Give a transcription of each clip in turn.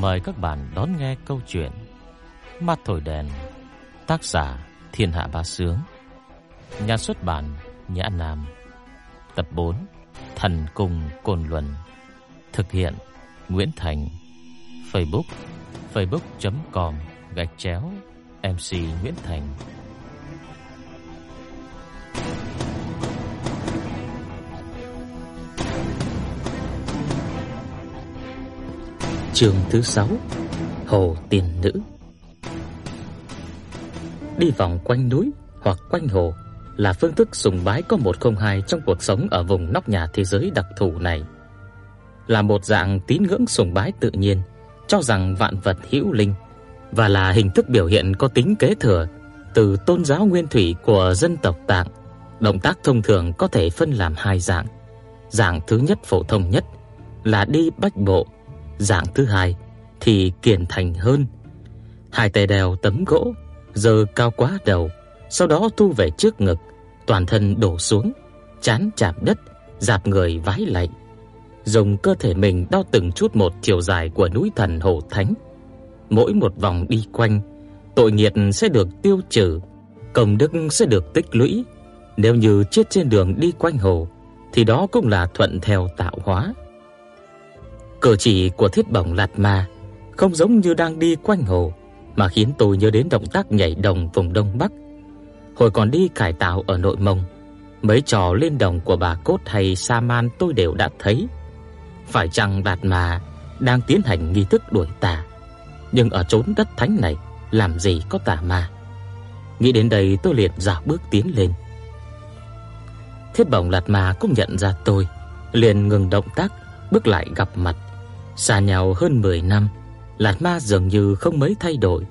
Mời các bạn đón nghe câu chuyện Mắt thổi đèn, Tác giả Thiên Hạ Bá Sướng. Nhà xuất bản Nhã Nam. Tập 4 Thần Cùng Cồn Luân. Thực hiện Nguyễn Thành. Facebook facebook.com gạch chéo MC Nguyễn Thành. Chương thứ 6 Hồ Tiên Nữ Đi vòng quanh núi hoặc quanh hồ là phương thức sùng bái có một không hai trong cuộc sống ở vùng nóc nhà thế giới đặc thù này. Là một dạng tín ngưỡng sùng bái tự nhiên, cho rằng vạn vật hữu linh và là hình thức biểu hiện có tính kế thừa từ tôn giáo nguyên thủy của dân tộc Tạng. Động tác thông thường có thể phân làm hai dạng. Dạng thứ nhất phổ thông nhất là đi bách bộ Dạng thứ hai thì kiên thành hơn. Hai tay đeo tấm gỗ, giơ cao quá đầu, sau đó thu về trước ngực, toàn thân đổ xuống, chán chạm đất, dạp người vái lạy. Dùng cơ thể mình đo từng chút một chiều dài của núi thần Hồ Thánh. Mỗi một vòng đi quanh, tội nghiệp sẽ được tiêu trừ, công đức sẽ được tích lũy. Nếu như chết trên đường đi quanh hồ thì đó cũng là thuận theo tạo hóa. Cử chỉ của Thiết Bổng Lạt Ma không giống như đang đi quanh hồ, mà khiến tôi nhớ đến động tác nhảy đồng vùng Đông Bắc. Hồi còn đi cải tạo ở nội Mông, mấy trò lên đồng của bà Cốt hay Sa Man tôi đều đã thấy. Phải chăng Lạt Ma đang tiến hành nghi thức đuổi tà, nhưng ở chốn đất thánh này làm gì có tà ma. Nghĩ đến đây tôi liền dạo bước tiến lên. Thiết Bổng Lạt Ma cũng nhận ra tôi, liền ngừng động tác, bước lại gặp mặt. Xa nhau hơn 10 năm, Lạt Ma dường như không mấy thay đổi,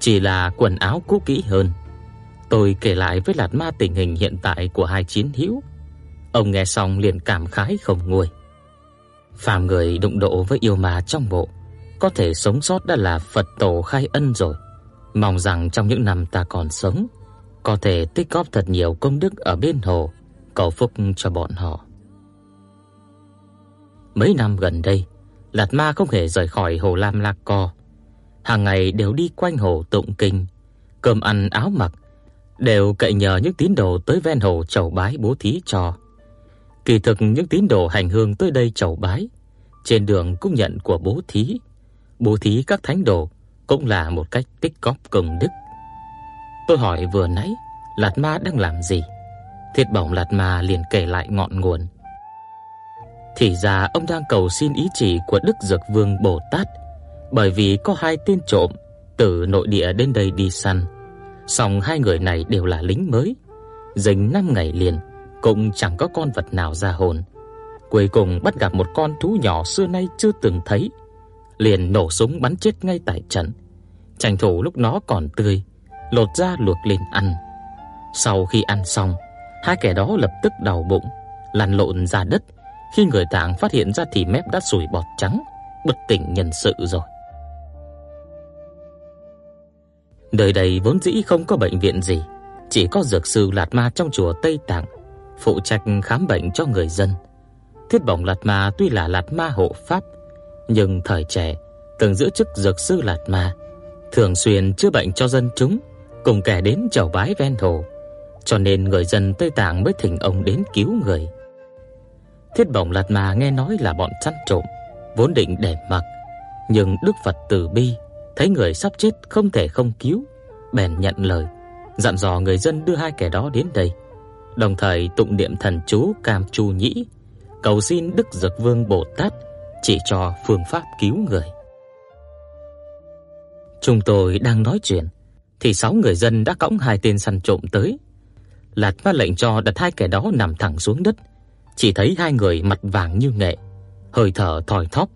chỉ là quần áo cũ kỹ hơn. Tôi kể lại với Lạt Ma tình hình hiện tại của hai chiến hữu. Ông nghe xong liền cảm khái không nguôi. Phàm người đụng độ với yêu ma trong bộ, có thể sống sót đã là Phật tổ khai ân rồi. Mong rằng trong những năm ta còn sống, có thể tích góp thật nhiều công đức ở bên hồ, cầu phúc cho bọn họ. Mấy năm gần đây, Lạt Ma không hề rời khỏi hồ Lam Lạc Co. Hàng ngày đều đi quanh hồ tụng kinh, cơm ăn áo mặc đều cậy nhờ những tín đồ tới ven hồ chầu bái bố thí cho. Kỳ thực những tín đồ hành hương tới đây chầu bái, trên đường cũng nhận của bố thí. Bố thí các thánh đồ cũng là một cách tích góp công đức. Tôi hỏi vừa nãy, Lạt Ma đang làm gì? Thiết Bổng Lạt Ma liền kể lại ngọn nguồn. Thì ra ông đang cầu xin ý chỉ của Đức Dược Vương Bồ Tát, bởi vì có hai tên trộm từ nội địa đến đây đi săn. Song hai người này đều là lính mới, dành 5 ngày liền cũng chẳng có con vật nào ra hồn. Cuối cùng bắt gặp một con thú nhỏ xưa nay chưa từng thấy, liền nổ súng bắn chết ngay tại trận. Tranh thủ lúc nó còn tươi, lột ra luộc lên ăn. Sau khi ăn xong, hai kẻ đó lập tức đau bụng, lăn lộn ra đất khi người tạng phát hiện ra thì mép đã sủi bọt trắng, bất tỉnh nhân sự rồi. Đời đây vốn dĩ không có bệnh viện gì, chỉ có dược sư Lạt Ma trong chùa Tây Tạng phụ trách khám bệnh cho người dân. Thiết Bổng Lạt Ma tuy là Lạt Ma hộ pháp, nhưng thời trẻ từng giữ chức dược sư Lạt Ma, thường xuyên chữa bệnh cho dân chúng, cùng kẻ đến chầu bái ven hồ, cho nên người dân Tây Tạng mới thỉnh ông đến cứu người. Thiết Bổng Lạt Ma nghe nói là bọn săn trộm, vốn định để mặc, nhưng Đức Phật từ bi, thấy người sắp chết không thể không cứu, bèn nhận lời, dặn dò người dân đưa hai kẻ đó đến đây, đồng thời tụng niệm thần chú Cam Chu Nhĩ, cầu xin Đức Dược Vương Bồ Tát chỉ cho phương pháp cứu người. Chúng tôi đang nói chuyện thì sáu người dân đã cõng hai tên săn trộm tới. Lạt Ma lệnh cho đặt hai kẻ đó nằm thẳng xuống đất, chỉ thấy hai người mặt vàng như nghệ, hơi thở thoi thóp,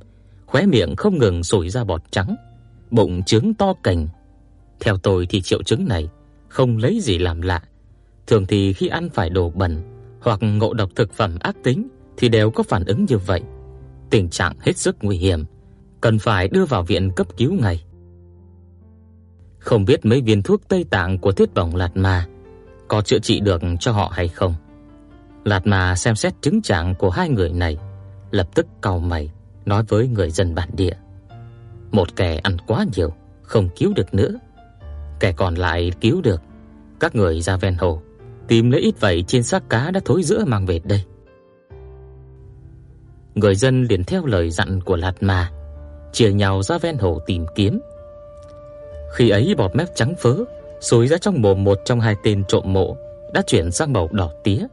khóe miệng không ngừng sủi ra bọt trắng, bụng trướng to cành. Theo tôi thì triệu chứng này không lấy gì làm lạ. Thường thì khi ăn phải đồ bẩn hoặc ngộ độc thực phẩm ác tính thì đều có phản ứng như vậy. Tình trạng hết sức nguy hiểm, cần phải đưa vào viện cấp cứu ngay. Không biết mấy viên thuốc Tây Tạng của Thiết Bổng Lạt Ma có chữa trị được cho họ hay không. Lạt Ma xem xét chứng trạng của hai người này, lập tức cau mày, nói với người dân bản địa: Một kẻ ăn quá nhiều, không cứu được nữa. Kẻ còn lại cứu được. Các người ra ven hồ, tìm lấy ít vậy trên xác cá đã thối rữa mang về đây. Người dân liền theo lời dặn của Lạt Ma, chia nhau ra ven hồ tìm kiếm. Khi ấy bọt mép trắng phớ xối ra trong mồm một trong hai tên trộm mộ đã chuyển sang màu đỏ tía.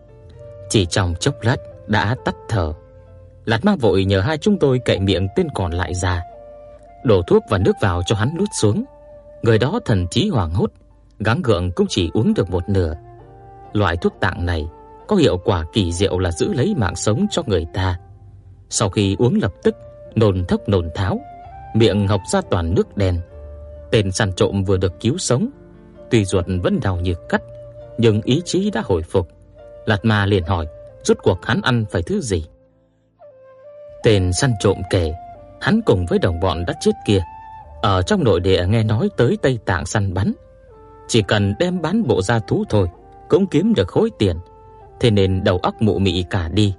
Chỉ trong chốc lát đã tắt thở. Lạt Ma vội nhờ hai chúng tôi cậy miệng tên còn lại ra, đổ thuốc và nước vào cho hắn nuốt xuống. Người đó thần trí hoảng hốt, gắng gượng cũng chỉ uống được một nửa. Loại thuốc tạng này có hiệu quả kỳ diệu là giữ lấy mạng sống cho người ta. Sau khi uống lập tức nôn thốc nôn tháo, miệng học ra toàn nước đen. Tên săn trộm vừa được cứu sống, tuy ruột vẫn đau như cắt, nhưng ý chí đã hồi phục. Lạt Ma liền hỏi, rốt cuộc hắn ăn phải thứ gì? Tên săn trộm kể, hắn cùng với đồng bọn đã chết kia, ở trong nội địa nghe nói tới Tây Tạng săn bắn, chỉ cần đem bán bộ da thú thôi cũng kiếm được khối tiền, thế nên đầu óc mụ mị cả đi,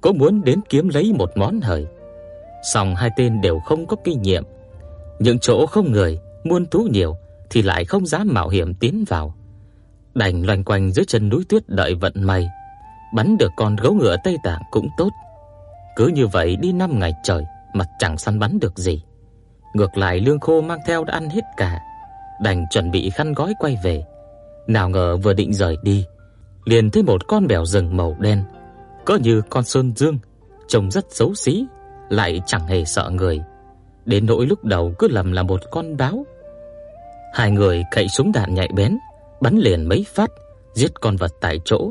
có muốn đến kiếm lấy một món hời. Song hai tên đều không có kinh nghiệm, những chỗ không người, muôn thú nhiều thì lại không dám mạo hiểm tiến vào. Đành loanh quanh dưới chân núi tuyết đợi vận may, bắn được con gấu ngựa Tây Tạng cũng tốt. Cứ như vậy đi 5 ngày trời mà chẳng săn bắn được gì. Ngược lại lương khô mang theo đã ăn hết cả, đành chuẩn bị khăn gói quay về. Nào ngờ vừa định rời đi, liền thấy một con bèo rừng màu đen, có như con sơn dương, trông rất xấu xí, lại chẳng hề sợ người. Đến nỗi lúc đầu cứ lầm là một con báo. Hai người cậy súng đạn nhạy bén, bắn liền mấy phát, giết con vật tại chỗ.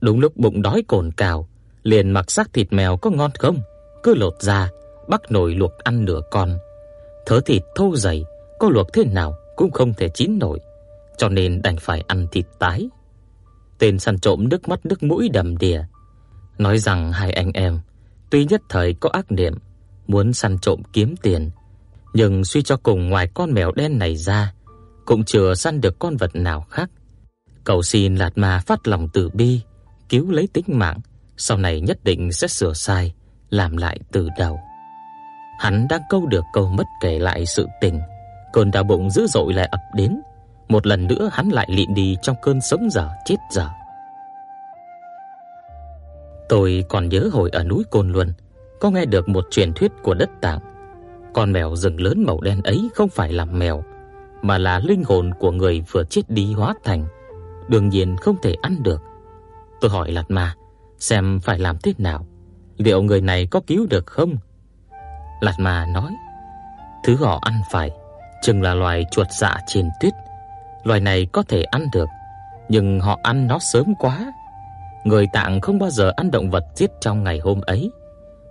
Đúng lúc bụng đói cồn cào, liền mặc xác thịt mèo có ngon không, cứ lột ra, bắt nồi luộc ăn nửa con. Thớ thịt thô dày, có luộc thế nào cũng không thể chín nổi, cho nên đành phải ăn thịt tái. Tên săn trộm nước mắt nước mũi đầm đìa, nói rằng hai anh em tuy nhất thời có ác niệm muốn săn trộm kiếm tiền, nhưng suy cho cùng ngoài con mèo đen này ra, cũng chưa săn được con vật nào khác. Cầu xin Lạt Ma phát lòng từ bi, cứu lấy tính mạng, sau này nhất định sẽ sửa sai, làm lại từ đầu. Hắn đang câu được câu mất kể lại sự tình, cơn đau bụng dữ dội lại ập đến, một lần nữa hắn lại lịm đi trong cơn sống dở chết dở. Tôi còn nhớ hồi ở núi Côn Luân, có nghe được một truyền thuyết của đất Tạng. Con mèo rừng lớn màu đen ấy không phải là mèo, mà là linh hồn của người vừa chết đi hóa thành, đương nhiên không thể ăn được. Tôi hỏi Lạt Ma, xem phải làm thế nào, liệu người này có cứu được không? Lạt Ma nói, thứ họ ăn phải chừng là loài chuột dạ trên tuyết. Loài này có thể ăn được, nhưng họ ăn nó sớm quá. Người Tạng không bao giờ ăn động vật giết trong ngày hôm ấy,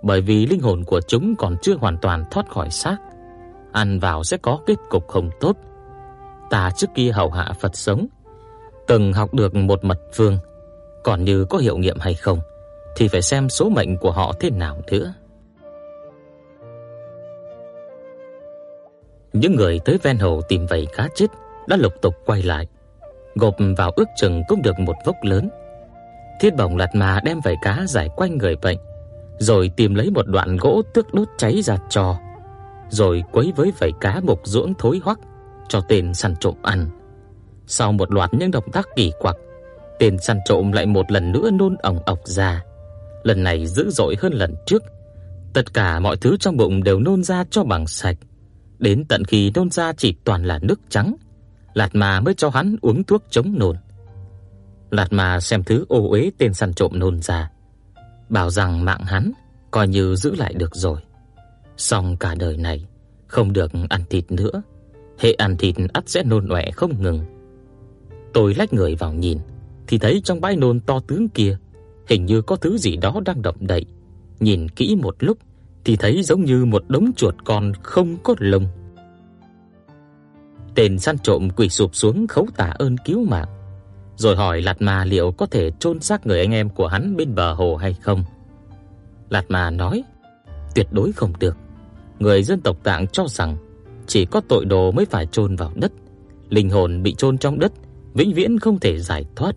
bởi vì linh hồn của chúng còn chưa hoàn toàn thoát khỏi xác. Ăn vào sẽ có kết cục không tốt. Ta trước kia hầu hạ Phật sống, từng học được một mật phương, còn như có hiệu nghiệm hay không thì phải xem số mệnh của họ thế nào nữa. Những người tới ven hồ tìm vảy cá chết đã lục tục quay lại, gộp vào ước chừng cũng được một vốc lớn. Thiết Bổng lật mà đem vảy cá giải quanh người bệnh, rồi tìm lấy một đoạn gỗ tước đốt cháy giạt cho, rồi quấy với vảy cá mục ruỗng thối hoắc cho tên săn trộm ăn. Sau một loạt những động tác kỳ quặc, tên săn trộm lại một lần nữa nôn ỏng ọc ra. Lần này dữ dội hơn lần trước. Tất cả mọi thứ trong bụng đều nôn ra cho bằng sạch. Đến tận khi nôn ra chỉ toàn là nước trắng, Lạt ma mới cho hắn uống thuốc chống nôn. Lạt ma xem thứ ô uế tên săn trộm nôn ra, bảo rằng mạng hắn coi như giữ lại được rồi. Song cả đời này không được ăn thịt nữa, hệ ăn thịt ắt sẽ nôn ọe không ngừng. Tôi lách người vào nhìn, thì thấy trong bãi nôn to tướng kia, hình như có thứ gì đó đang động đậy. Nhìn kỹ một lúc thì thấy giống như một đống chuột con không có lông. Tên săn trộm quỳ sụp xuống khấu tạ ơn cứu mạng, rồi hỏi Lạt Ma liệu có thể chôn xác người anh em của hắn bên bờ hồ hay không. Lạt Ma nói, tuyệt đối không được. Người dân tộc Tạng cho rằng chỉ có tội đồ mới phải chôn vào đất, linh hồn bị chôn trong đất vĩnh viễn không thể giải thoát.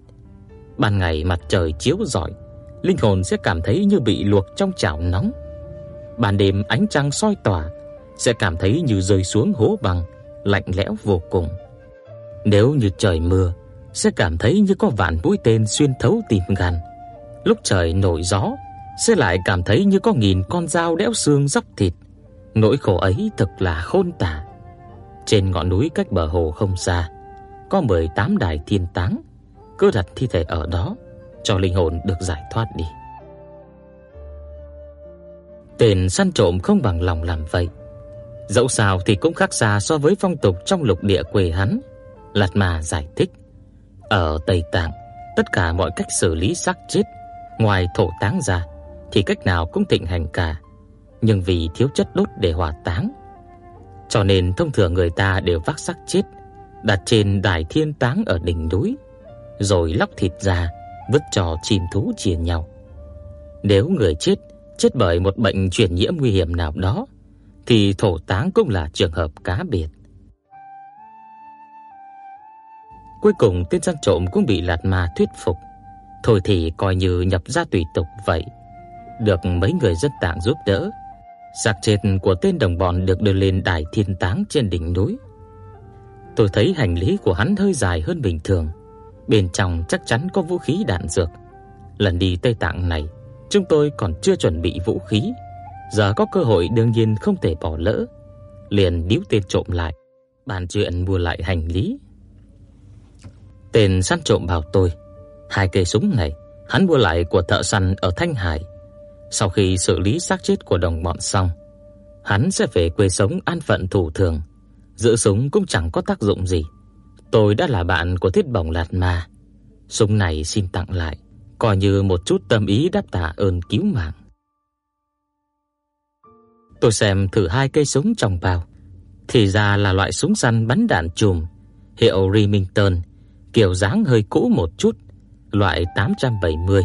Ban ngày mặt trời chiếu rọi, linh hồn sẽ cảm thấy như bị luộc trong chảo nóng ban đêm ánh trăng soi tỏa sẽ cảm thấy như rơi xuống hố băng, lạnh lẽo vô cùng. Nếu như trời mưa, sẽ cảm thấy như có vạn mũi tên xuyên thấu tim gan. Lúc trời nổi gió, sẽ lại cảm thấy như có nghìn con dao đẽo xương róc thịt. Nỗi khổ ấy thật là khôn tả. Trên ngọn núi cách bờ hồ không xa, có 18 đài thiên táng, cứ đặt thi thể ở đó cho linh hồn được giải thoát đi. Tên săn trộm không bằng lòng làm vậy. Dẫu sao thì cũng khác xa so với phong tục trong lục địa quê hắn. Lạt Mà giải thích, ở Tây Tạng, tất cả mọi cách xử lý xác chết ngoài thổ táng ra thì cách nào cũng thịnh hành cả, nhưng vì thiếu chất đốt để hỏa táng, cho nên thông thường người ta đều vác xác chết đặt trên đài thiên táng ở đỉnh núi, rồi lóc thịt ra vứt cho chim thú chia nhau. Nếu người chết chết bởi một bệnh truyền nhiễm nguy hiểm nào đó thì thổ táng cũng là trường hợp cá biệt. Cuối cùng tên săn trộm cũng bị Lạt Ma thuyết phục, thôi thì coi như nhập gia tùy tục vậy. Được mấy người dân tạng giúp đỡ, xác chết của tên đồng bọn được đưa lên đài thiên táng trên đỉnh núi. Tôi thấy hành lý của hắn hơi dài hơn bình thường, bên trong chắc chắn có vũ khí đạn dược. Lần đi Tây Tạng này, chúng tôi còn chưa chuẩn bị vũ khí, giờ có cơ hội đương nhiên không thể bỏ lỡ. Liền níu tên trộm lại, bàn chuyện mua lại hành lý. Tên săn trộm bảo tôi, hai cây súng này hắn mua lại của thợ săn ở Thanh Hải. Sau khi xử lý xác chết của đồng bọn xong, hắn sẽ về quê sống an phận thủ thường. Giữ súng cũng chẳng có tác dụng gì. Tôi đã là bạn của Thiết Bổng Lạt Ma. Súng này xin tặng lại, coi như một chút tâm ý đáp tạ ơn cứu mạng. Tôi xem thử hai cây súng trong bao, thì ra là loại súng săn bắn đạn chùm hiệu Remington, kiểu dáng hơi cũ một chút, loại 870.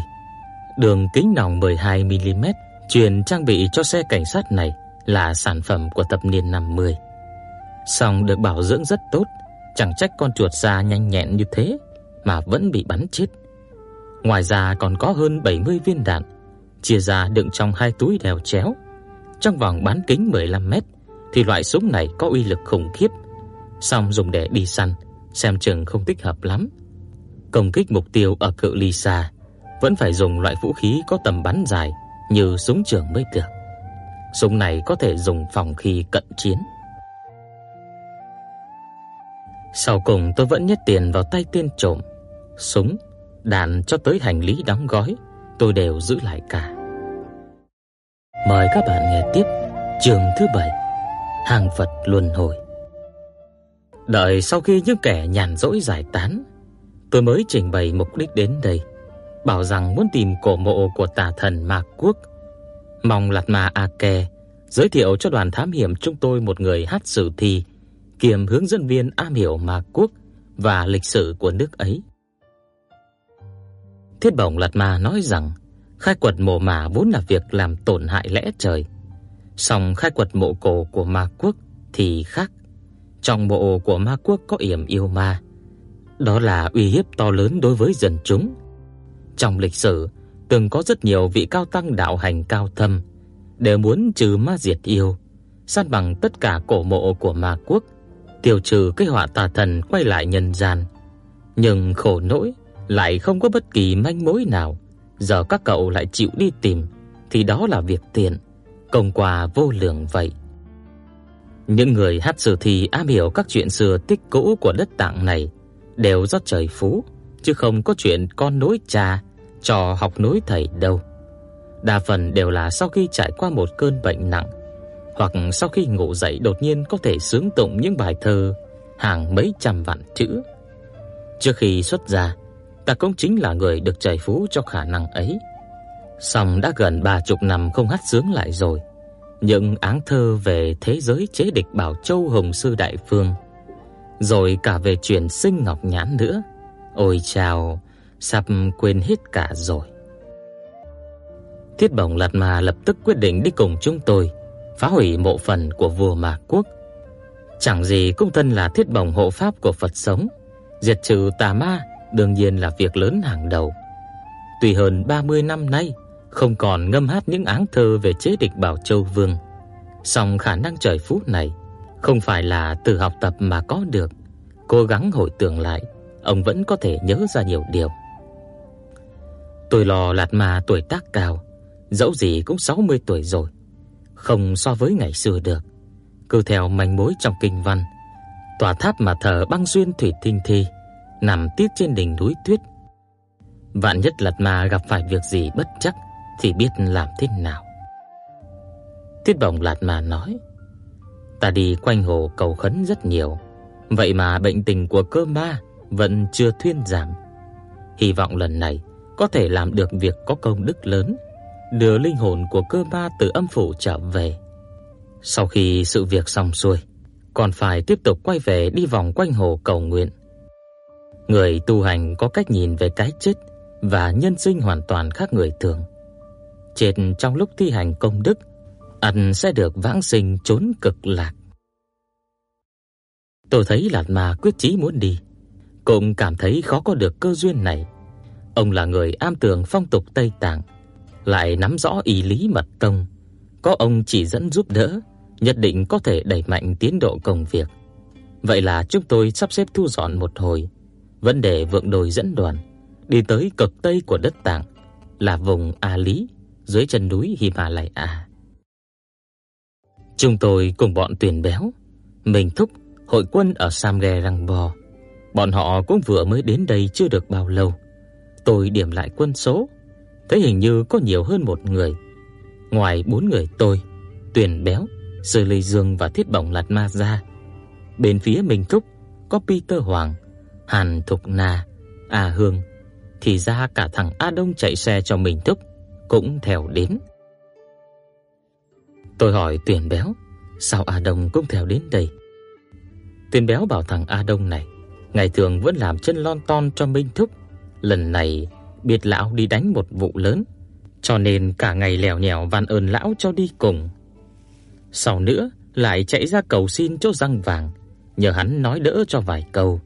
Đường kính nòng 12 mm, truyền trang bị cho xe cảnh sát này là sản phẩm của thập niên 50. Song được bảo dưỡng rất tốt, chẳng trách con chuột da nhanh nhẹn như thế mà vẫn bị bắn chết. Ngoài ra còn có hơn 70 viên đạn, chia ra đựng trong hai túi đèo chéo. Trong vòng bán kính 15 mét thì loại súng này có uy lực khủng khiếp, song dùng để đi săn xem chừng không thích hợp lắm. Công kích mục tiêu ở cự ly xa vẫn phải dùng loại vũ khí có tầm bắn dài như súng trường mới được. Súng này có thể dùng phòng khi cận chiến. Sau cùng tôi vẫn nhét tiền vào tay tên trộm, súng, đạn cho tới hành lý đóng gói, tôi đều giữ lại cả. Mời các bạn nghe tiếp chương thứ 7, Hàng Phật luân hồi. Đợi sau khi những kẻ nhàn rỗi giải tán, tôi mới trình bày mục đích đến đây, bảo rằng muốn tìm cổ mộ của tà thần Ma Quốc, mong Lạt Ma A Ke giới thiệu cho đoàn thám hiểm chúng tôi một người hát sử thi kiêm hướng dẫn viên am hiểu Ma Quốc và lịch sử của nước ấy. Thiết Bổng Lạt Ma nói rằng khai quật mộ mả vốn là việc làm tổn hại lẽ trời, song khai quật mộ cổ của Ma Quốc thì khác. Trong mộ của Ma Quốc có yểm yêu ma, đó là uy hiếp to lớn đối với dân chúng. Trong lịch sử, từng có rất nhiều vị cao tăng đạo hành cao thâm đều muốn trừ ma diệt yêu, san bằng tất cả cổ mộ của Ma Quốc, tiêu trừ cái họa tà thần quay lại nhân gian. Nhưng khổ nỗi lại không có bất kỳ manh mối nào, giờ các cậu lại chịu đi tìm thì đó là việc tiện, công quả vô lượng vậy. Những người hát sử thì am hiểu các chuyện xưa tích cũ của đất Tạng này đều do trời phú, chứ không có chuyện con nối cha trò học nối thầy đâu. Đa phần đều là sau khi trải qua một cơn bệnh nặng, hoặc sau khi ngủ dậy đột nhiên có thể sướng tụng những bài thơ hàng mấy trăm vạn chữ. Trước khi xuất gia, ta cũng chính là người được trời phú cho khả năng ấy. Song đã gần ba chục năm không hát sướng lại rồi. Những áng thơ về thế giới chế địch Bảo Châu Hồng sư đại phương, rồi cả về truyền sinh ngọc nhãn nữa. Ôi chào, sắp quên hết cả rồi. Thiết Bổng Lạt Ma lập tức quyết định đi cùng chúng tôi phá hủy mộ phần của vua Mạc Quốc. Chẳng gì cũng thân là thiết bổng hộ pháp của Phật sống, diệt trừ tà ma đương nhiên là việc lớn hàng đầu. Tuy hơn 30 năm nay không còn ngâm hát những áng thơ về chế địch Bảo Châu Vương, song khả năng trời phú này không phải là từ học tập mà có được. Cố gắng hồi tưởng lại, ông vẫn có thể nhớ ra nhiều điều. Tôi lo Lạt Ma tuổi tác cao, dẫu gì cũng 60 tuổi rồi, không so với ngày xưa được. Cứ theo manh mối trong kinh văn, tòa tháp mà thờ băng duyên thủy tinh thi nằm tít trên đỉnh núi tuyết. Vạn nhất Lạt Ma gặp phải việc gì bất chắc thì biết làm thế nào. Tiết Bồng Lạt Ma nói: "Ta đi quanh hồ cầu khấn rất nhiều, vậy mà bệnh tình của cơ ma vẫn chưa thuyên giảm. Hy vọng lần này có thể làm được việc có công đức lớn, đưa linh hồn của cơ ba từ âm phủ trở về. Sau khi sự việc xong xuôi, còn phải tiếp tục quay về đi vòng quanh hồ cầu nguyện. Người tu hành có cách nhìn về cái chết và nhân sinh hoàn toàn khác người thường. Chết trong lúc thi hành công đức, ắt sẽ được vãng sinh trốn cực lạc. Tôi thấy Lạt Ma quyết chí muốn đi, cũng cảm thấy khó có được cơ duyên này. Ông là người am tường phong tục Tây Tạng, lại nắm rõ ý lý mật tông, có ông chỉ dẫn giúp đỡ, nhất định có thể đẩy mạnh tiến độ công việc. Vậy là chúng tôi sắp xếp thu dọn một hồi, vấn đề vượng đồi dẫn đoàn đi tới cực tây của đất Tạng, là vùng A Lý, dưới chân núi Himalaya. Chúng tôi cùng bọn tuyển béo, mình thúc hội quân ở Samge Rangbo. Bọn họ cũng vừa mới đến đây chưa được bao lâu. Tôi điểm lại quân số, thấy hình như có nhiều hơn một người. Ngoài bốn người tôi, Tuyển Béo, Sơ Lê Dương và Thiết Bổng Lạt Ma ra. Bên phía Minh Thúc có Peter Hoàng, Hàn Thục Na, A Hương, thì ra cả thằng A Đông chạy xe cho mình Thúc cũng theo đến. Tôi hỏi Tuyển Béo, sao A Đông cũng theo đến đây? Tuyển Béo bảo thằng A Đông này, ngày thường vẫn làm chân lon ton cho Minh Thúc, lần này biết lão đi đánh một vụ lớn, cho nên cả ngày lèo nhèo van ơn lão cho đi cùng. Sau nữa lại chạy ra cầu xin chỗ răng vàng, nhờ hắn nói đỡ cho vài câu.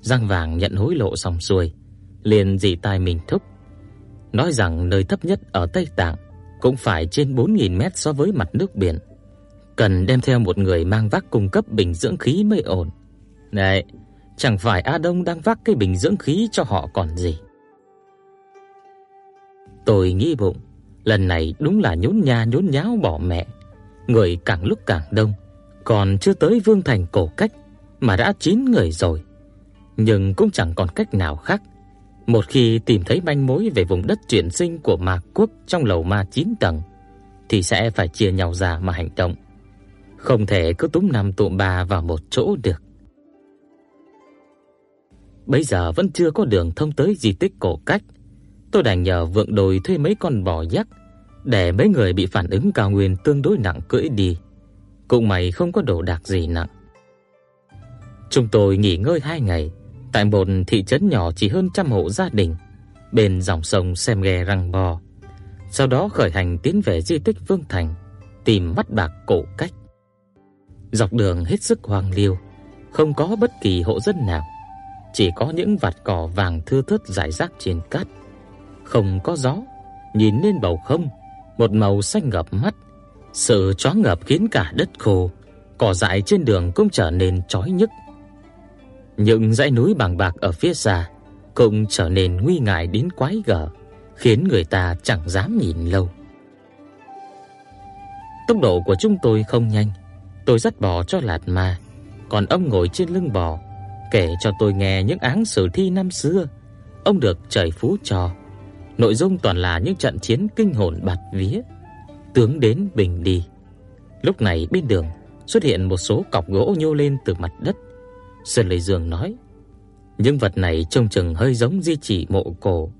Răng vàng nhận hối lộ xong xuôi, liền dì tai mình thúc, nói rằng nơi thấp nhất ở Tây Tạng cũng phải trên 4000 mét so với mặt nước biển. Cần đem theo một người mang vác cung cấp bình dưỡng khí mới ổn. Này, chẳng phải A Đông đang vác cái bình dưỡng khí cho họ còn gì. Tôi nghĩ bụng, lần này đúng là nhốn nha nhốn nháo bỏ mẹ. Người càng lúc càng đông, còn chưa tới Vương thành cổ cách mà đã chín người rồi. Nhưng cũng chẳng còn cách nào khác. Một khi tìm thấy manh mối về vùng đất chuyển sinh của Ma quốc trong lầu ma 9 tầng thì sẽ phải chia nhau ra mà hành động. Không thể cứ túm năm tụm ba vào một chỗ được. Bây giờ vẫn chưa có đường thông tới di tích cổ cách Tôi đành nhờ vượng đồi thuê mấy con bò dắt để mấy người bị phản ứng cao nguyên tương đối nặng cưỡi đi. Cũng mày không có đồ đạc gì nặng. Chúng tôi nghỉ ngơi hai ngày tại một thị trấn nhỏ chỉ hơn trăm hộ gia đình bên dòng sông Xem Ghe Răng Bò. Sau đó khởi hành tiến về di tích Vương Thành tìm mắt bạc cổ cách. Dọc đường hết sức hoang liêu, không có bất kỳ hộ dân nào, chỉ có những vạt cỏ vàng thưa thớt rải rác trên cát không có gió, nhìn lên bầu không, một màu xanh ngập mắt. Sự choáng ngợp khiến cả đất khô, cỏ dại trên đường cũng trở nên chói nhức. Những dãy núi bằng bạc ở phía xa cũng trở nên nguy ngại đến quái gở, khiến người ta chẳng dám nhìn lâu. Tốc độ của chúng tôi không nhanh, tôi dắt bò cho Lạt Ma, còn ông ngồi trên lưng bò, kể cho tôi nghe những áng sử thi năm xưa. Ông được trời phú cho, Nội dung toàn là những trận chiến kinh hồn bạt vía, tướng đến bình đi. Lúc này bên đường xuất hiện một số cọc gỗ nhô lên từ mặt đất. Sơn Lệ Dương nói: "Những vật này trông chừng hơi giống di chỉ mộ cổ."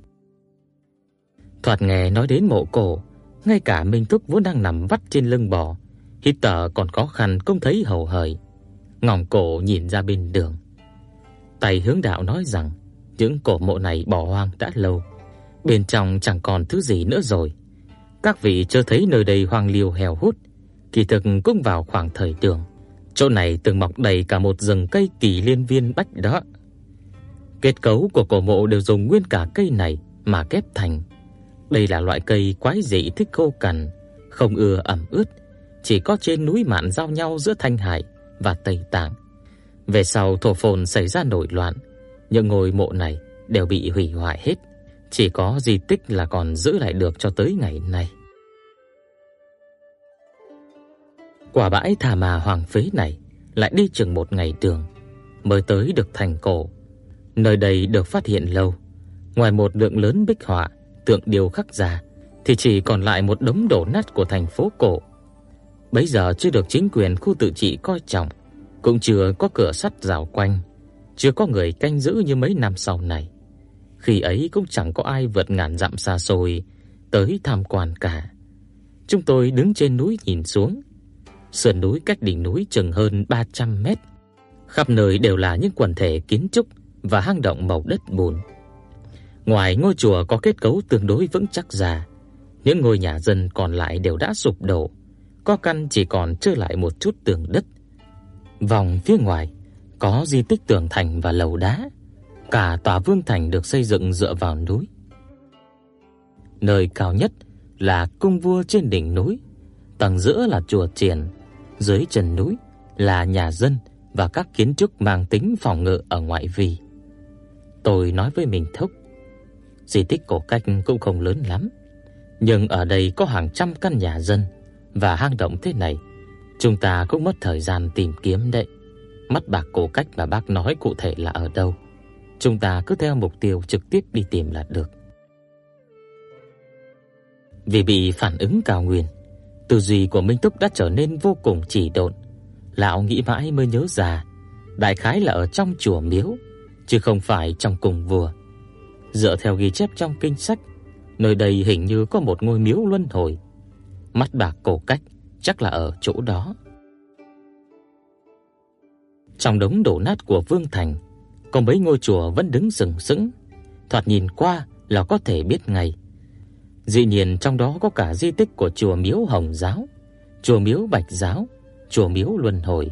Thoạt nghe nói đến mộ cổ, ngay cả Minh Túc vốn đang nằm vắt trên lưng bò, hít thở còn khó khăn không thấy hầu hời. Ngỏng cổ nhìn ra bên đường. Tay hướng đạo nói rằng những cổ mộ này bỏ hoang đã lâu, Bên trong chẳng còn thứ gì nữa rồi. Các vị chưa thấy nơi đây hoang liêu hèo hút, kỳ thực cũng vào khoảng thời đường. Chỗ này từng mọc đầy cả một rừng cây kỳ liên viên bách đó. Kết cấu của cổ mộ đều dùng nguyên cả cây này mà ghép thành. Đây là loại cây quái dị thích khô cằn, không ưa ẩm ướt, chỉ có trên núi mạn giao nhau giữa Thanh Hải và Tây Tạng. Về sau thổ phồn xảy ra nổi loạn, những ngôi mộ này đều bị hủy hoại hết, chỉ có di tích là còn giữ lại được cho tới ngày nay. Quả bãi thả mà hoàng phế này lại đi chừng một ngày đường mới tới được thành cổ. Nơi đây được phát hiện lâu, ngoài một lượng lớn bích họa, tượng điêu khắc ra thì chỉ còn lại một đống đổ nát của thành phố cổ. Bấy giờ chưa được chính quyền khu tự trị coi trọng, cũng chưa có cửa sắt rào quanh, chưa có người canh giữ như mấy năm sau này. Khi ấy cũng chẳng có ai vượt ngàn dặm xa xôi tới tham quan cả. Chúng tôi đứng trên núi nhìn xuống, sườn núi cách đỉnh núi chừng hơn 300 mét. Khắp nơi đều là những quần thể kiến trúc và hang động màu đất bùn. Ngoài ngôi chùa có kết cấu tương đối vững chắc ra, những ngôi nhà dân còn lại đều đã sụp đổ, có căn chỉ còn trơ lại một chút tường đất. Vòng phía ngoài có di tích tường thành và lầu đá, cả tòa vương thành được xây dựng dựa vào núi. Nơi cao nhất là cung vua trên đỉnh núi, tầng giữa là chùa chiền, dưới chân núi là nhà dân và các kiến trúc mang tính phòng ngự ở ngoại vi. Tôi nói với mình thốc, di tích cổ cách cũng không lớn lắm, nhưng ở đây có hàng trăm căn nhà dân và hang động thế này, chúng ta cũng mất thời gian tìm kiếm đấy. Mắt bạc cổ cách mà bác nói cụ thể là ở đâu. Chúng ta cứ theo mục tiêu trực tiếp đi tìm là được. Vì bị phản ứng cao nguyên, tư duy của Minh Túc đã trở nên vô cùng chỉ độn. Lão nghĩ mãi mới nhớ ra, đại khái là ở trong chùa miếu, chứ không phải trong cung vua. Dựa theo ghi chép trong kinh sách, nơi đây hình như có một ngôi miếu luân hồi. Mắt bạc cổ cách chắc là ở chỗ đó. Trong đống đổ nát của Vương Thành, có mấy ngôi chùa vẫn đứng sừng sững, thoạt nhìn qua là có thể biết ngay. Dĩ nhiên trong đó có cả di tích của chùa Miếu Hồng Giáo, chùa Miếu Bạch Giáo, chùa Miếu Luân Hồi.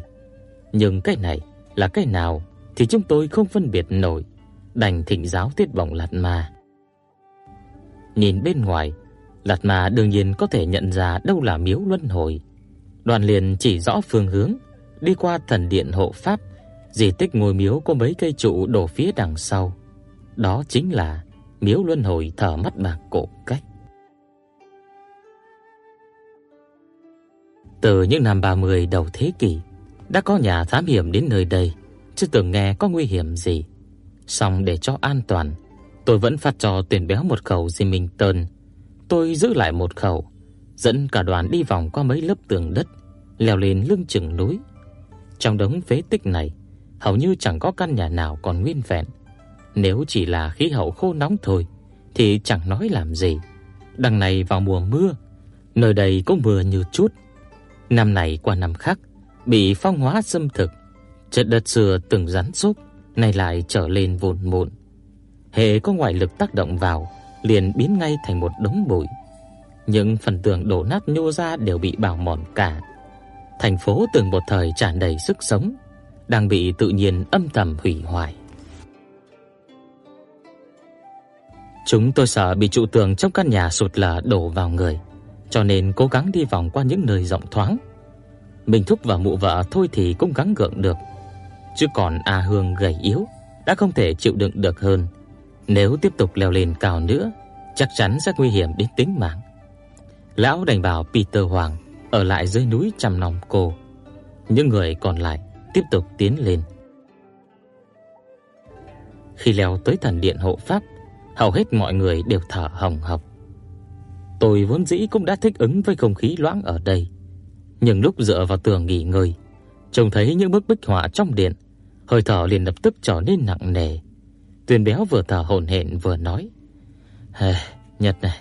Nhưng cái này là cái nào thì chúng tôi không phân biệt nổi, đành thỉnh giáo tiết vọng Lạt Ma. Nhìn bên ngoài, Lạt Ma đương nhiên có thể nhận ra đâu là Miếu Luân Hồi. Đoàn liền chỉ rõ phương hướng, đi qua thần điện hộ pháp, di tích ngôi miếu có mấy cây trụ đổ phía đằng sau. Đó chính là Miếu Luân Hồi thờ mắt bạc cổ cách. Từ những năm 30 đầu thế kỷ, đã có nhà thám hiểm đến nơi đây, chưa từng nghe có nguy hiểm gì. Song để cho an toàn, tôi vẫn phát cho tuyển béo một khẩu Remington. Tôi giữ lại một khẩu, dẫn cả đoàn đi vòng qua mấy lớp tường đất, leo lên lưng chừng núi. Trong đống phế tích này, hầu như chẳng có căn nhà nào còn nguyên vẹn. Nếu chỉ là khí hậu khô nóng thôi thì chẳng nói làm gì. Đằng này vào mùa mưa, nơi đây cũng mưa như chút. Năm này qua năm khác, bị phong hóa xâm thực, chất đất xưa từng rắn xốp, nay lại trở lên vụn mụn. Hệ có ngoại lực tác động vào, liền biến ngay thành một đống bụi. Những phần tường đổ nát nhô ra đều bị bào mòn cả. Thành phố từng một thời tràn đầy sức sống, đang bị tự nhiên âm thầm hủy hoại. Chúng tôi sợ bị trụ tường trong căn nhà sụt lở đổ vào người, cho nên cố gắng đi vòng qua những nơi rộng thoáng. Mình thúc và mụ vợ thôi thì cũng gắng gượng được, chứ còn A Hương gầy yếu đã không thể chịu đựng được hơn. Nếu tiếp tục leo lên cao nữa, chắc chắn sẽ nguy hiểm đến tính mạng. Lão đành bảo Peter Hoàng ở lại dưới núi chăm nom cô. Những người còn lại tiếp tục tiến lên. Khi leo tới thần điện hộ pháp, hầu hết mọi người đều thở hồng hộc. Tôi vốn dĩ cũng đã thích ứng với không khí loãng ở đây, nhưng lúc dựa vào tường nghỉ ngơi, trông thấy những bức bích họa trong điện, hơi thở liền lập tức trở nên nặng nề. Tuyền béo vừa thở hổn hển vừa nói: "Hề, Nhật này,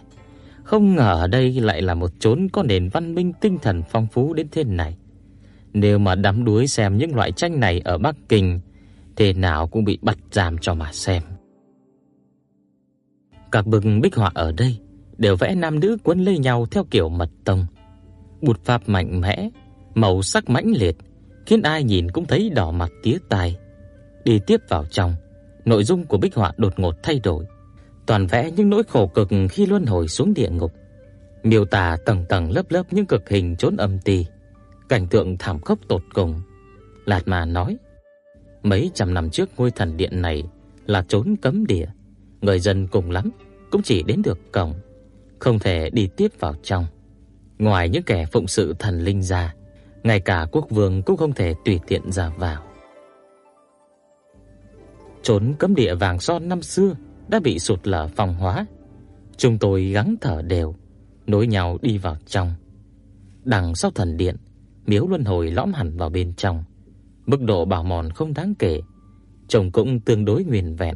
không ngờ ở đây lại là một chốn có nền văn minh tinh thần phong phú đến thế này. Nếu mà đắm đuối xem những loại tranh này ở Bắc Kinh, thế nào cũng bị bắt giam cho mà xem." Các bức bích họa ở đây đều vẽ nam nữ quấn lấy nhau theo kiểu mật tông. Bút pháp mạnh mẽ, màu sắc mãnh liệt, khiến ai nhìn cũng thấy đỏ mặt tía tai. Đi tiếp vào trong, nội dung của bích họa đột ngột thay đổi, toàn vẽ những nỗi khổ cực khi luân hồi xuống địa ngục, miêu tả tầng tầng lớp lớp những cực hình chốn âm ti, Cảnh tượng thảm khốc tột cùng. Lạt Ma nói: "Mấy trăm năm trước ngôi thần điện này là trốn cấm địa, người dân cùng lắm cũng chỉ đến được cổng, không thể đi tiếp vào trong. Ngoài những kẻ phụng sự thần linh ra, ngay cả quốc vương cũng không thể tùy tiện ra vào. Trốn cấm địa vàng son năm xưa đã bị sụt lở phong hóa. Chúng tôi gắng thở đều, nối nhau đi vào trong. Đằng sau thần điện, miếu luân hồi lõm hẳn vào bên trong. Mức độ bảo mòn không đáng kể, trông cũng tương đối nguyên vẹn.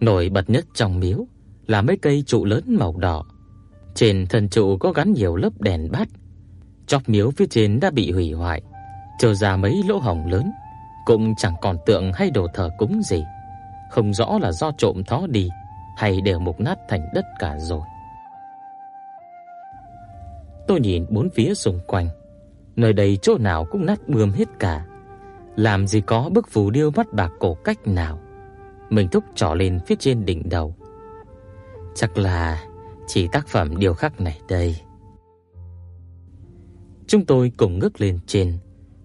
Nổi bật nhất trong miếu là mấy cây trụ lớn màu đỏ. Trên thân trụ có gắn nhiều lớp đèn bát. Chóp miếu phía trên đã bị hủy hoại, trơ ra mấy lỗ hổng lớn, cũng chẳng còn tượng hay đồ thờ cúng gì. Không rõ là do trộm thó đi hay đều mục nát thành đất cả rồi. Tôi nhìn bốn phía xung quanh, nơi đây chỗ nào cũng nát bươm hết cả. Làm gì có bức phù điêu mắt bạc cổ cách nào. Mình thúc trỏ lên phía trên đỉnh đầu. Chắc là chỉ tác phẩm điêu khắc này đây. Chúng tôi cùng ngước lên trên.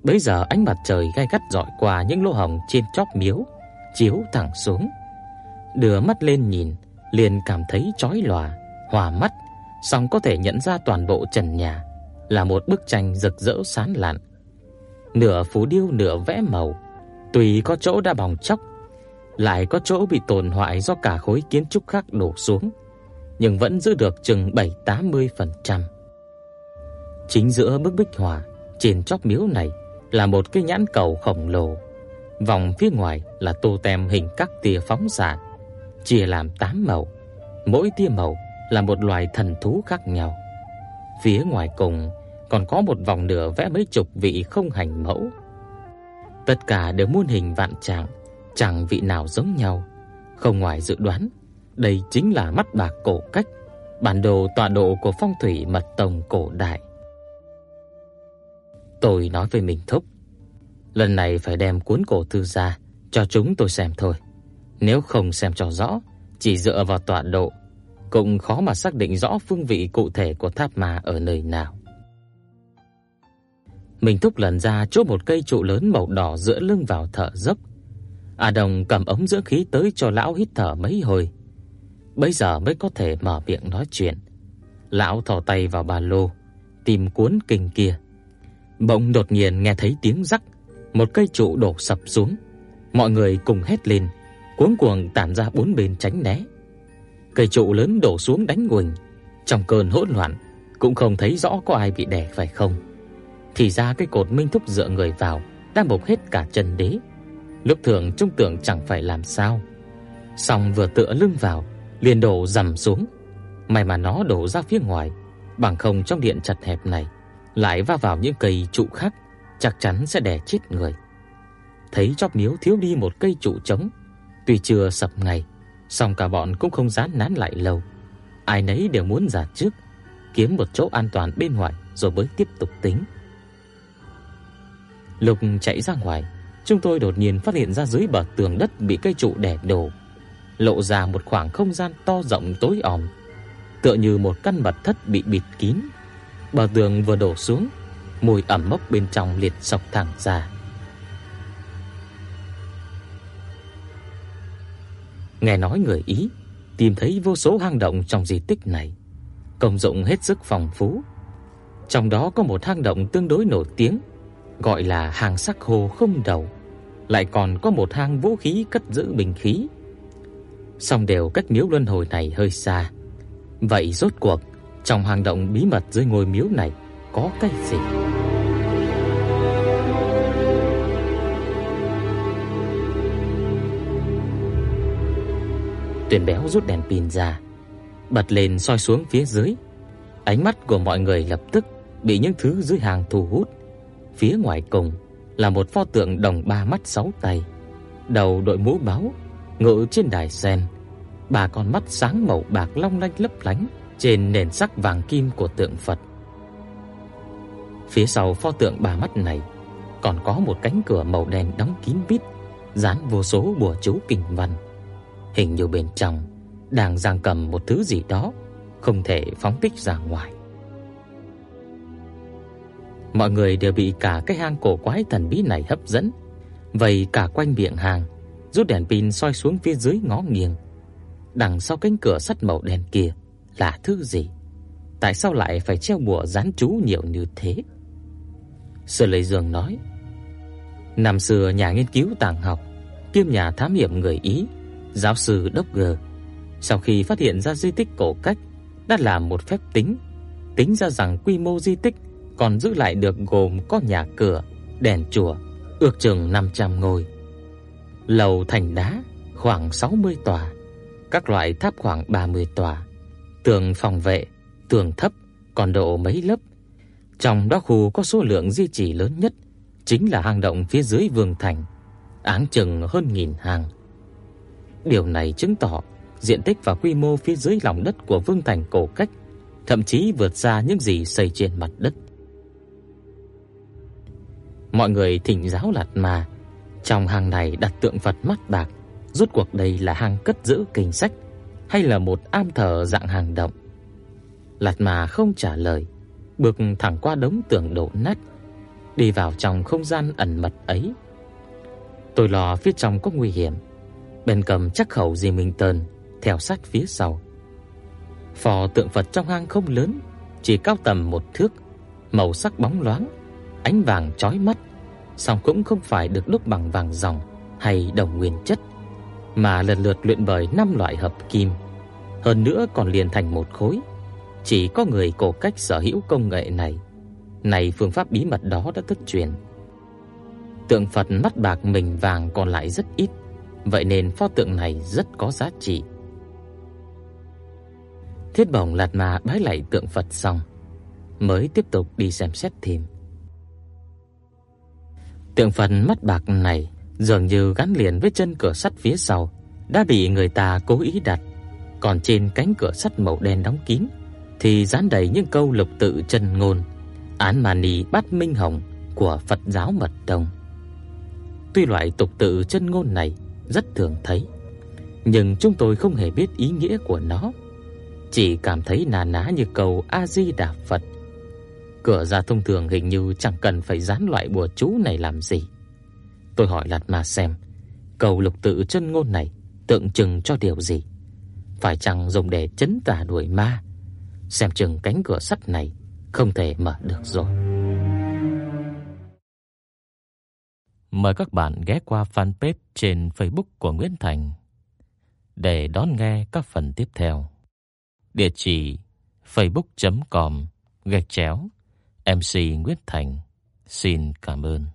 Bấy giờ ánh mặt trời gay gắt rọi qua những lỗ hổng trên chóp miếu, chiếu thẳng xuống. Đưa mắt lên nhìn, liền cảm thấy chói lòa, hòa mắt, song có thể nhận ra toàn bộ trần nhà là một bức tranh rực rỡ sáng lạn. Nửa phù điêu nửa vẽ màu, tùy có chỗ đã bong chóc, lại có chỗ bị tổn hoại do cả khối kiến trúc khác đổ xuống, nhưng vẫn giữ được chừng 7-80%. Chính giữa bức bích họa, trên chóp miếu này là một cái nhãn cầu khổng lồ. Vòng phía ngoài là tô tem hình các tia phóng xạ, chia làm 8 màu. Mỗi tia màu là một loài thần thú khác nhau. Phía ngoài cùng còn có một vòng nửa vẽ mấy chục vị không hành mẫu. Tất cả đều muôn hình vạn trạng, chẳng vị nào giống nhau. Không ngoài dự đoán, đây chính là mắt bạc cổ cách, bản đồ tọa độ của phong thủy mật tông cổ đại. Tôi nói với mình thúc, lần này phải đem cuốn cổ thư ra cho chúng tôi xem thôi. Nếu không xem cho rõ, chỉ dựa vào tọa độ cũng khó mà xác định rõ phương vị cụ thể của tháp ma ở nơi nào. Mình thúc lần ra chỗ một cây trụ lớn màu đỏ giữa lưng vào thở dốc. A Đồng cầm ống dưỡng khí tới cho lão hít thở mấy hồi. Bây giờ mới có thể mở miệng nói chuyện. Lão thò tay vào ba lô, tìm cuốn kinh kia. Bỗng đột nhiên nghe thấy tiếng rắc, một cây trụ đổ sập xuống. Mọi người cùng hét lên, cuống cuồng tản ra bốn bên tránh né. Cây trụ lớn đổ xuống đánh quỳnh trong cơn hỗn loạn cũng không thấy rõ có ai bị đè phải không. Thì ra cái cột minh thúc dựa người vào đang bộc hết cả chân đế. Lúc thường trung tưởng chẳng phải làm sao, song vừa tựa lưng vào, liền đổ rầm xuống. May mà nó đổ ra phía ngoài, bằng không trong điện chật hẹp này lại va vào những cây trụ khác, chắc chắn sẽ đè chết người. Thấy chóp miếu thiếu đi một cây trụ trống, tuy chưa sập ngay, song cả bọn cũng không dám nán lại lâu. Ai nấy đều muốn giả trước, kiếm một chỗ an toàn bên ngoài rồi mới tiếp tục tính. lục chạy ra ngoài, chúng tôi đột nhiên phát hiện ra dưới bờ tường đất bị cây trụ đè đổ, lộ ra một khoảng không gian to rộng tối om, tựa như một căn mật thất bị bịt kín. Bờ tường vừa đổ xuống, mùi ẩm mốc bên trong liệt sộc thẳng ra. Nghe nói người Ý tìm thấy vô số hang động trong di tích này, công dụng hết sức phong phú. Trong đó có một hang động tương đối nổi tiếng, gọi là hang sắc hồ không đầu, lại còn có một hang vũ khí cất giữ bình khí. Song đều cách miếu luân hồi này hơi xa. Vậy rốt cuộc trong hang động bí mật dưới ngôi miếu này có cái gì? Tuyển béo rút đèn pin ra, bật lên soi xuống phía dưới. Ánh mắt của mọi người lập tức bị những thứ dưới hàng thu hút. Phía ngoài cùng là một pho tượng đồng ba mắt sáu tay, đầu đội mũ báo, ngự trên đài sen, ba con mắt sáng màu bạc long lanh lấp lánh trên nền sắc vàng kim của tượng Phật. Phía sau pho tượng bà mắt này còn có một cánh cửa màu đen đóng kín mít, dán vô số bùa chú kinh văn. Hình như bên trong đang giang cầm một thứ gì đó không thể phóng thích ra ngoài. Mọi người đều bị cả cái hang cổ quái thần bí này hấp dẫn, vây cả quanh miệng hang, rút đèn pin soi xuống phía dưới ngó nghiêng. Đằng sau cánh cửa sắt màu đen kia là thứ gì? Tại sao lại phải treo bùa dán chú nhiều như thế? Sở Lệ Dương nói: Năm xưa nhà nghiên cứu tàng học, kiêm nhà thám hiểm người Ý, giáo sư Dogger, sau khi phát hiện ra di tích cổ cách, đã làm một phép tính, tính ra rằng quy mô di tích còn giữ lại được gồm có nhà cửa, đèn chùa, ước chừng 500 ngôi. Lầu thành đá khoảng 60 tòa, các loại tháp khoảng 30 tòa, tường phòng vệ, tường thấp còn độ mấy lớp. Trong đó khu có số lượng di chỉ lớn nhất chính là hang động phía dưới vương thành, áng chừng hơn nghìn hang. Điều này chứng tỏ diện tích và quy mô phía dưới lòng đất của vương thành cổ cách thậm chí vượt xa những gì xây trên mặt đất. Mọi người thỉnh giáo Lạt mà trong hang này đặt tượng Phật mắt bạc, rốt cuộc đây là hang cất giữ kinh sách hay là một am thờ dạng hang động? Lạt mà không trả lời, bước thẳng qua đống tường đổ nát, đi vào trong không gian ẩn mật ấy. Tôi lo phía trong có nguy hiểm, bèn cầm chắc khẩu gì mình tần theo sát phía sau. Phò tượng Phật trong hang không lớn, chỉ cao tầm một thước, màu sắc bóng loáng, ánh vàng chói mắt, song cũng không phải được đúc bằng vàng ròng hay đồng nguyên chất, mà lần lượt luyện bởi năm loại hợp kim, hơn nữa còn liền thành một khối. Chỉ có người cổ cách sở hữu công nghệ này. Này phương pháp bí mật đó đã thất truyền. Tượng Phật mắt bạc mình vàng còn lại rất ít, vậy nên pho tượng này rất có giá trị. Thiết Bổng Lạt mà bái lạy tượng Phật xong, mới tiếp tục đi xem xét thêm. Tượng Phật mắt bạc này dường như gắn liền với chân cửa sắt phía sau, đã bị người ta cố ý đặt, còn trên cánh cửa sắt màu đen đóng kín thì dán đầy những câu lục tự chân ngôn, án mani bát minh hồng của Phật giáo mật tông. Tuy loại tục tự chân ngôn này rất thường thấy, nhưng chúng tôi không hề biết ý nghĩa của nó, chỉ cảm thấy nà ná như câu A Di Đà Phật. Cửa ra thông thường hình như chẳng cần phải dán loại bùa chú này làm gì. Tôi hỏi Lạt Ma xem, câu lục tự chân ngôn này tượng trưng cho điều gì? Phải chăng dùng để chấn tà đuổi ma? Xem chừng cánh cửa sắt này không thể mở được rồi. Mời các bạn ghé qua fanpage trên Facebook của Nguyễn Thành để đón nghe các phần tiếp theo. Địa chỉ facebook.com gạch chéo MC Nguyễn Thành. Xin cảm ơn.